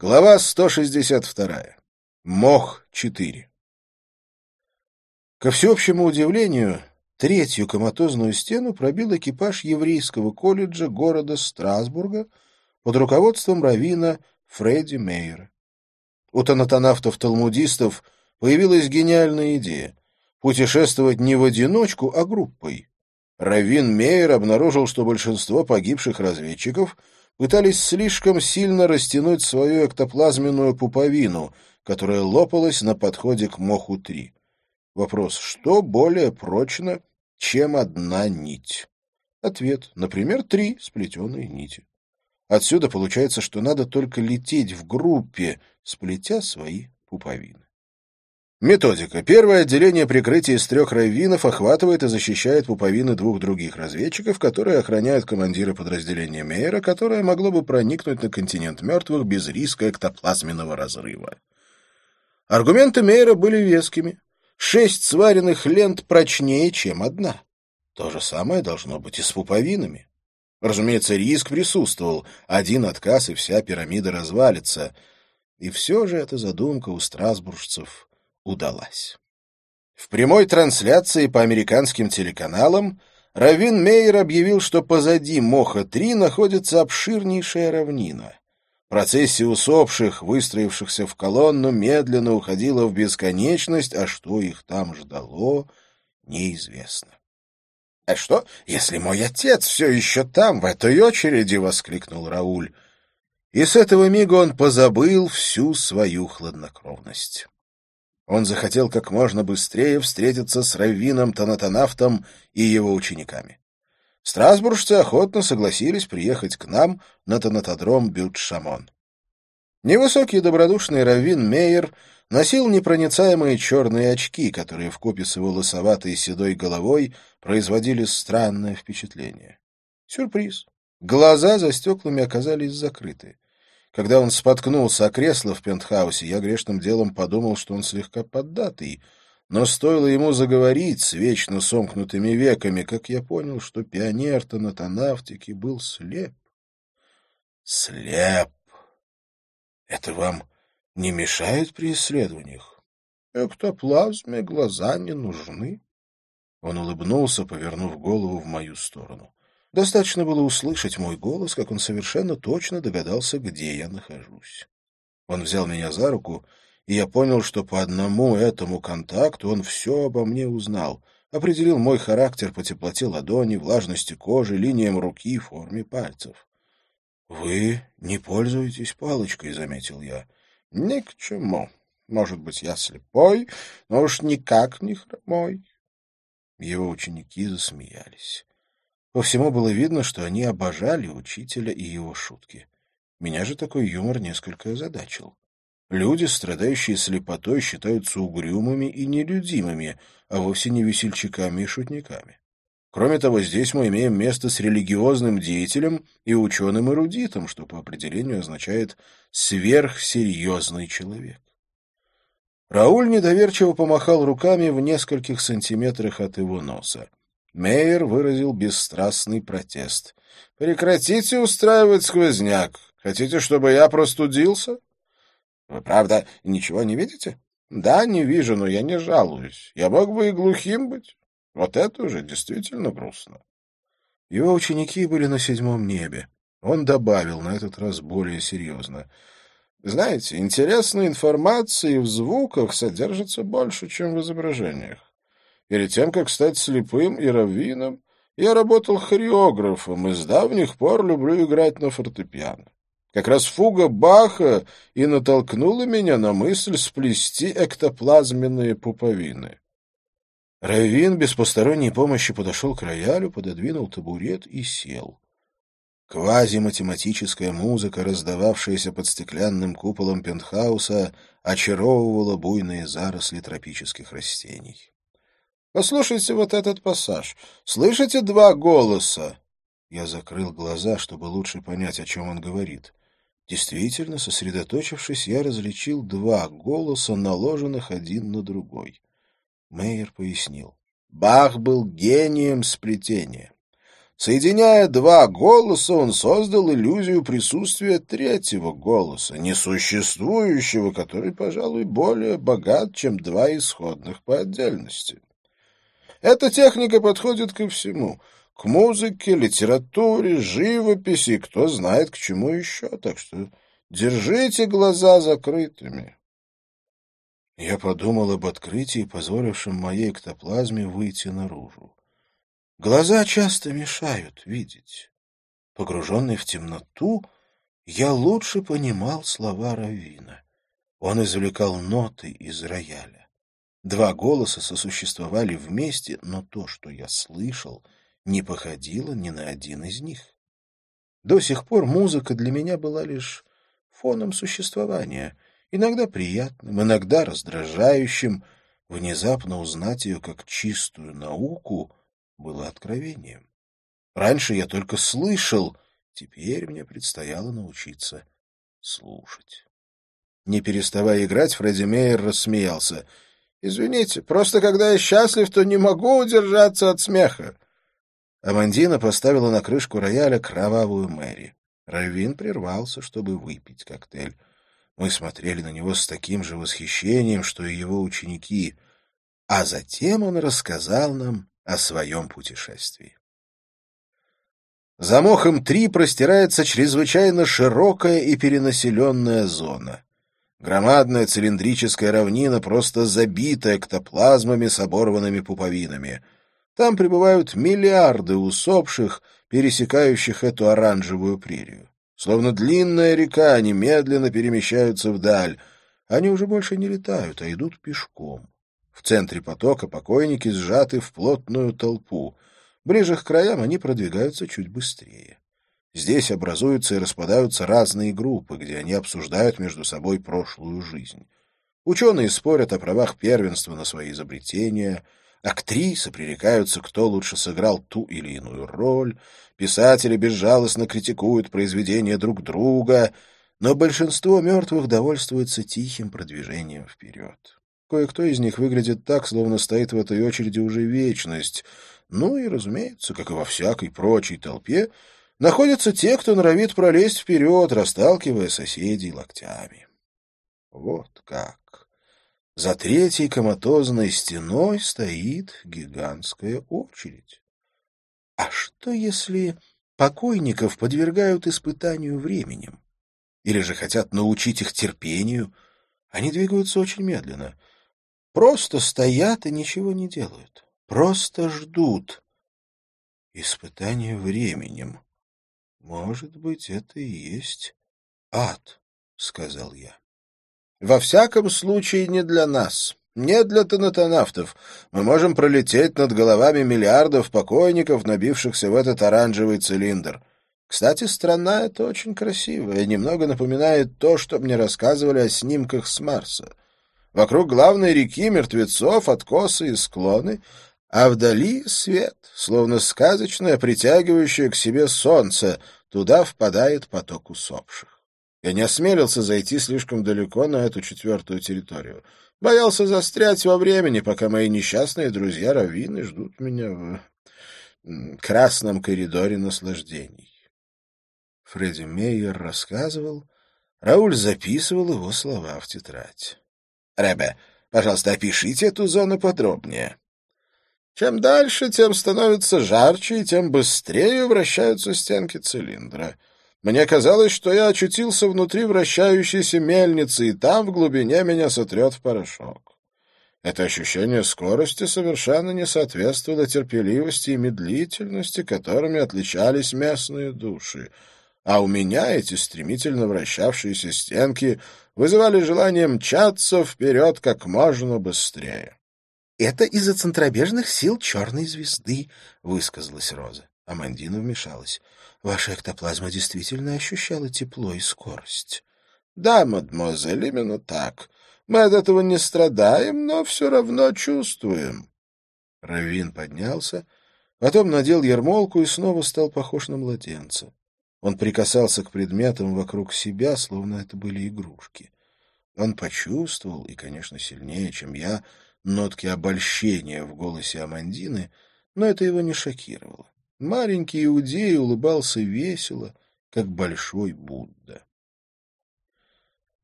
Глава 162. Мох-4. Ко всеобщему удивлению, третью коматозную стену пробил экипаж еврейского колледжа города Страсбурга под руководством равина Фредди Мейера. У танатонавтов-талмудистов появилась гениальная идея — путешествовать не в одиночку, а группой. Равин Мейер обнаружил, что большинство погибших разведчиков — пытались слишком сильно растянуть свою эктоплазменную пуповину, которая лопалась на подходе к Моху-3. Вопрос, что более прочно, чем одна нить? Ответ, например, три сплетенные нити. Отсюда получается, что надо только лететь в группе, сплетя свои пуповины. Методика. Первое отделение прикрытия из трех раввинов охватывает и защищает пуповины двух других разведчиков, которые охраняют командира подразделения Мейера, которое могло бы проникнуть на континент мертвых без риска эктоплазменного разрыва. Аргументы Мейера были вескими. Шесть сваренных лент прочнее, чем одна. То же самое должно быть и с пуповинами. Разумеется, риск присутствовал. Один отказ, и вся пирамида развалится. И все же эта задумка у страсбуржцев удалась. В прямой трансляции по американским телеканалам Равин Мейер объявил, что позади Моха-3 находится обширнейшая равнина. Процессия усопших, выстроившихся в колонну, медленно уходила в бесконечность, а что их там ждало, неизвестно. — А что, если мой отец все еще там, в этой очереди? — воскликнул Рауль. И с этого мига он позабыл всю свою хладнокровность. Он захотел как можно быстрее встретиться с Раввином Танатанафтом и его учениками. Страсбуржцы охотно согласились приехать к нам на Танатодром Бют-Шамон. Невысокий добродушный Раввин Мейер носил непроницаемые черные очки, которые вкупе с его лысоватой седой головой производили странное впечатление. Сюрприз. Глаза за стеклами оказались закрыты. Когда он споткнулся о кресло в пентхаусе, я грешным делом подумал, что он слегка поддатый, но стоило ему заговорить с вечно сомкнутыми веками, как я понял, что пионер-то на Танавтике был слеп. Слеп! Это вам не мешает при исследованиях? Эктоплазме глаза не нужны. Он улыбнулся, повернув голову в мою сторону. Достаточно было услышать мой голос, как он совершенно точно догадался, где я нахожусь. Он взял меня за руку, и я понял, что по одному этому контакту он все обо мне узнал, определил мой характер по теплоте ладони, влажности кожи, линиям руки, форме пальцев. — Вы не пользуетесь палочкой, — заметил я. — Ни к чему. Может быть, я слепой, но уж никак не хромой. Его ученики засмеялись. По всему было видно, что они обожали учителя и его шутки. Меня же такой юмор несколько озадачил. Люди, страдающие слепотой, считаются угрюмыми и нелюдимыми, а вовсе не весельчаками и шутниками. Кроме того, здесь мы имеем место с религиозным деятелем и ученым-эрудитом, что по определению означает «сверхсерьезный человек». Рауль недоверчиво помахал руками в нескольких сантиметрах от его носа. Мейер выразил бесстрастный протест. «Прекратите устраивать сквозняк. Хотите, чтобы я простудился?» «Вы, правда, ничего не видите?» «Да, не вижу, но я не жалуюсь. Я мог бы и глухим быть. Вот это уже действительно грустно». Его ученики были на седьмом небе. Он добавил, на этот раз более серьезно. «Знаете, интересной информации в звуках содержится больше, чем в изображениях. Перед тем, как стать слепым и раввином, я работал хореографом и с давних пор люблю играть на фортепиано. Как раз фуга Баха и натолкнула меня на мысль сплести эктоплазменные пуповины. Раввин без посторонней помощи подошел к роялю, пододвинул табурет и сел. Квазиматематическая музыка, раздававшаяся под стеклянным куполом пентхауса, очаровывала буйные заросли тропических растений. Послушайте вот этот пассаж. Слышите два голоса? Я закрыл глаза, чтобы лучше понять, о чем он говорит. Действительно, сосредоточившись, я различил два голоса, наложенных один на другой. Мейер пояснил. Бах был гением сплетения. Соединяя два голоса, он создал иллюзию присутствия третьего голоса, несуществующего, который, пожалуй, более богат, чем два исходных по отдельности. Эта техника подходит ко всему — к музыке, литературе, живописи кто знает к чему еще, так что держите глаза закрытыми. Я подумал об открытии, позволившем моей эктоплазме выйти наружу. Глаза часто мешают видеть. Погруженный в темноту, я лучше понимал слова Равина. Он извлекал ноты из рояля. Два голоса сосуществовали вместе, но то, что я слышал, не походило ни на один из них. До сих пор музыка для меня была лишь фоном существования, иногда приятным, иногда раздражающим. Внезапно узнать ее как чистую науку было откровением. Раньше я только слышал, теперь мне предстояло научиться слушать. Не переставая играть, Фредди Мейер рассмеялся. «Извините, просто когда я счастлив, то не могу удержаться от смеха». Амандина поставила на крышку рояля кровавую Мэри. Равин прервался, чтобы выпить коктейль. Мы смотрели на него с таким же восхищением, что и его ученики. А затем он рассказал нам о своем путешествии. За Мохом-3 простирается чрезвычайно широкая и перенаселенная зона. Громадная цилиндрическая равнина просто забита эктоплазмами с оборванными пуповинами. Там пребывают миллиарды усопших, пересекающих эту оранжевую прерию. Словно длинная река, они медленно перемещаются вдаль. Они уже больше не летают, а идут пешком. В центре потока покойники сжаты в плотную толпу. Ближе к краям они продвигаются чуть быстрее. Здесь образуются и распадаются разные группы, где они обсуждают между собой прошлую жизнь. Ученые спорят о правах первенства на свои изобретения, актрисы пререкаются, кто лучше сыграл ту или иную роль, писатели безжалостно критикуют произведения друг друга, но большинство мертвых довольствуется тихим продвижением вперед. Кое-кто из них выглядит так, словно стоит в этой очереди уже вечность. Ну и, разумеется, как и во всякой прочей толпе, находятся те, кто норовит пролезть вперед, расталкивая соседей локтями. Вот как. За третьей коматозной стеной стоит гигантская очередь. А что, если покойников подвергают испытанию временем? Или же хотят научить их терпению? Они двигаются очень медленно — Просто стоят и ничего не делают. Просто ждут. Испытание временем. Может быть, это и есть ад, — сказал я. Во всяком случае, не для нас. Не для тонатонавтов. Мы можем пролететь над головами миллиардов покойников, набившихся в этот оранжевый цилиндр. Кстати, страна эта очень красивая, немного напоминает то, что мне рассказывали о снимках с Марса. Вокруг главной реки мертвецов, откосы и склоны, а вдали свет, словно сказочное, притягивающее к себе солнце, туда впадает поток усопших. Я не осмелился зайти слишком далеко на эту четвертую территорию. Боялся застрять во времени, пока мои несчастные друзья-раввины ждут меня в красном коридоре наслаждений. Фредди Мейер рассказывал, Рауль записывал его слова в тетрадь. Ребе, пожалуйста, опишите эту зону подробнее. Чем дальше, тем становится жарче, и тем быстрее вращаются стенки цилиндра. Мне казалось, что я очутился внутри вращающейся мельницы, и там в глубине меня сотрет в порошок. Это ощущение скорости совершенно не соответствовало терпеливости и медлительности, которыми отличались местные души. А у меня эти стремительно вращавшиеся стенки вызывали желание мчаться вперед как можно быстрее. — Это из-за центробежных сил черной звезды, — высказалась Роза. Амандина вмешалась. — Ваша эктоплазма действительно ощущала тепло и скорость. — Да, мадемуазель, именно так. Мы от этого не страдаем, но все равно чувствуем. Равин поднялся, потом надел ермолку и снова стал похож на младенца. Он прикасался к предметам вокруг себя, словно это были игрушки. Он почувствовал, и, конечно, сильнее, чем я, нотки обольщения в голосе Амандины, но это его не шокировало. маленький иудей улыбался весело, как большой Будда.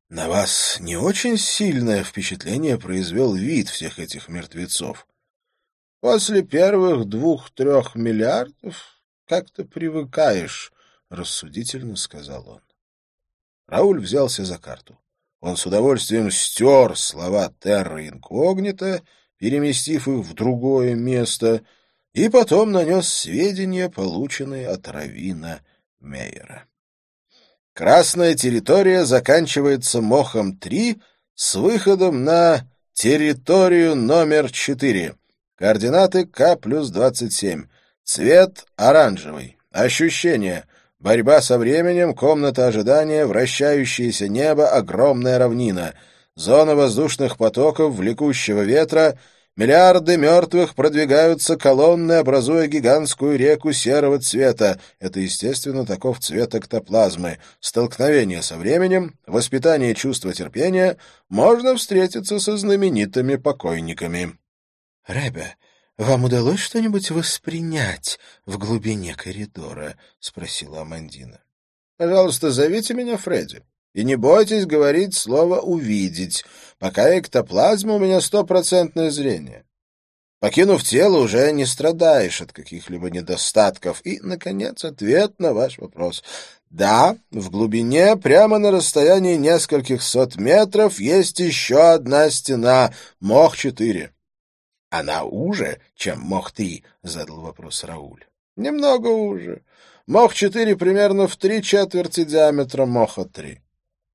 На вас не очень сильное впечатление произвел вид всех этих мертвецов. После первых двух-трех миллиардов как-то привыкаешь, — рассудительно сказал он. Рауль взялся за карту. Он с удовольствием стер слова «терра инкогнита», переместив их в другое место, и потом нанес сведения, полученные от Равина Мейера. Красная территория заканчивается мохом 3 с выходом на территорию номер 4. Координаты К плюс 27. Цвет оранжевый. Ощущение. Борьба со временем, комната ожидания, вращающееся небо, огромная равнина. Зона воздушных потоков, влекущего ветра — Миллиарды мертвых продвигаются колонны, образуя гигантскую реку серого цвета. Это, естественно, таков цвет эктоплазмы. Столкновение со временем, воспитание чувства терпения, можно встретиться со знаменитыми покойниками. — Рэбе, вам удалось что-нибудь воспринять в глубине коридора? — спросила Амандина. — Пожалуйста, зовите меня Фредди. И не бойтесь говорить слово «увидеть», пока эктоплазма у меня стопроцентное зрение. Покинув тело, уже не страдаешь от каких-либо недостатков. И, наконец, ответ на ваш вопрос. Да, в глубине, прямо на расстоянии нескольких сот метров, есть еще одна стена, Мох-4. Она уже, чем Мох-3, задал вопрос Рауль. Немного уже. Мох-4 примерно в три четверти диаметра Моха-3.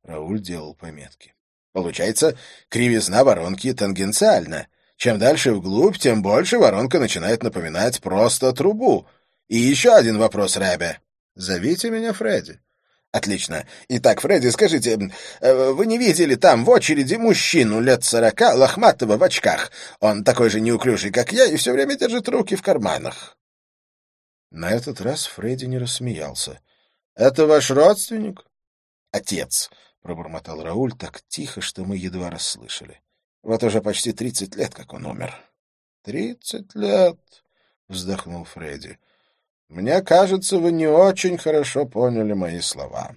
Рауль делал пометки. Получается, кривизна воронки тангенциальна. Чем дальше вглубь, тем больше воронка начинает напоминать просто трубу. И еще один вопрос, Рэбе. Зовите меня Фредди. Отлично. Итак, Фредди, скажите, э, вы не видели там в очереди мужчину лет сорока, лохматого в очках? Он такой же неуклюжий, как я, и все время держит руки в карманах. На этот раз Фредди не рассмеялся. — Это ваш родственник? — Отец. — пробормотал Рауль так тихо, что мы едва расслышали. — Вот уже почти тридцать лет, как он умер. — Тридцать лет, — вздохнул Фредди. — Мне кажется, вы не очень хорошо поняли мои слова.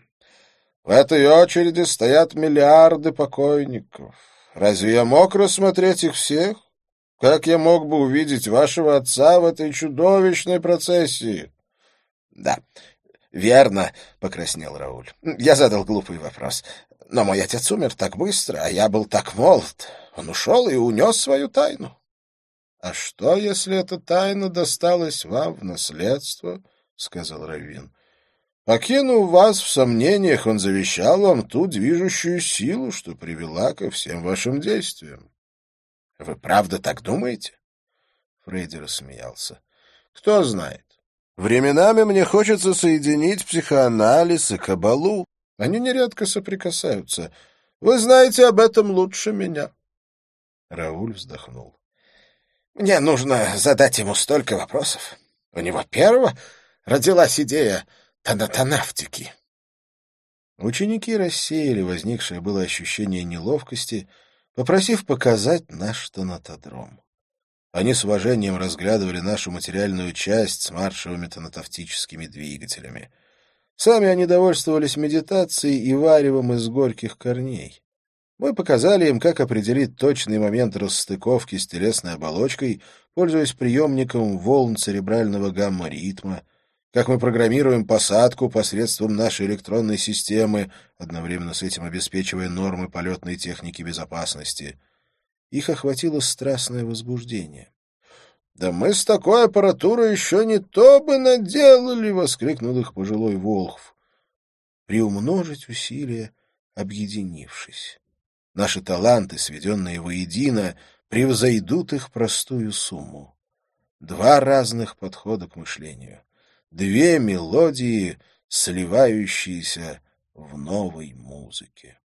В этой очереди стоят миллиарды покойников. Разве я мог рассмотреть их всех? Как я мог бы увидеть вашего отца в этой чудовищной процессии? — Да, «Верно», — покраснел Рауль. «Я задал глупый вопрос. Но мой отец умер так быстро, а я был так молод. Он ушел и унес свою тайну». «А что, если эта тайна досталась вам в наследство?» — сказал Равин. «Покинув вас в сомнениях, он завещал вам ту движущую силу, что привела ко всем вашим действиям». «Вы правда так думаете?» Фредди рассмеялся. «Кто знает. Временами мне хочется соединить психоанализ и кабалу. Они нередко соприкасаются. Вы знаете об этом лучше меня. Рауль вздохнул. Мне нужно задать ему столько вопросов. У него первого родилась идея танатонавтики. Ученики рассеяли возникшее было ощущение неловкости, попросив показать наш танатодром. Они с уважением разглядывали нашу материальную часть с маршевыми тонатовтическими двигателями. Сами они довольствовались медитацией и варевом из горьких корней. Мы показали им, как определить точный момент расстыковки с телесной оболочкой, пользуясь приемником волн церебрального гамма-ритма, как мы программируем посадку посредством нашей электронной системы, одновременно с этим обеспечивая нормы полетной техники безопасности — их охватило страстное возбуждение. «Да мы с такой аппаратурой еще не то бы наделали!» — воскликнул их пожилой Волхв. «Приумножить усилия, объединившись. Наши таланты, сведенные воедино, превзойдут их простую сумму. Два разных подхода к мышлению, две мелодии, сливающиеся в новой музыке».